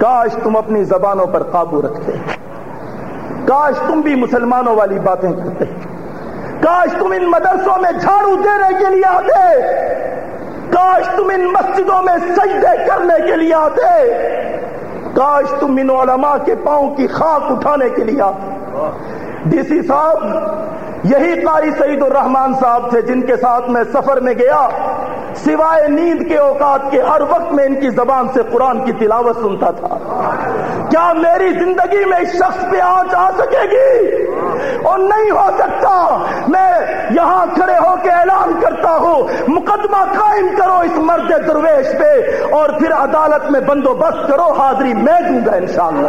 کاش تم اپنی زبانوں پر قابو رکھتے۔ کاش تم بھی مسلمانوں والی باتیں کرتے۔ کاش تم ان مدرسوں میں جھاڑو دینے کے لیے آتے۔ کاش تم ان مسجدوں میں سجدے کرنے کے لیے آتے۔ کاش تم ان علماء کے پاؤں کی خاک اٹھانے کے لیے آتے۔ ڈی سی صاحب، یہی قاری سعید الرحمان صاحب تھے جن کے ساتھ میں سفر میں گیا۔ سوائے نیند کے اوقات کے، ہر وقت میں ان کی زبان سے قرآن کی تلاوت سنتا تھا۔ کیا میری زندگی میں اس شخص پہ آج آ سکے گی؟ اور نہیں ہو سکتا۔ میں یہاں کھڑے ہو کے اعلان کرتا ہوں، مقدمہ قائم کرو اس مرد درویش پہ اور پھر عدالت میں بندوبست کرو، حاضری میں دوں گا انشاءاللہ۔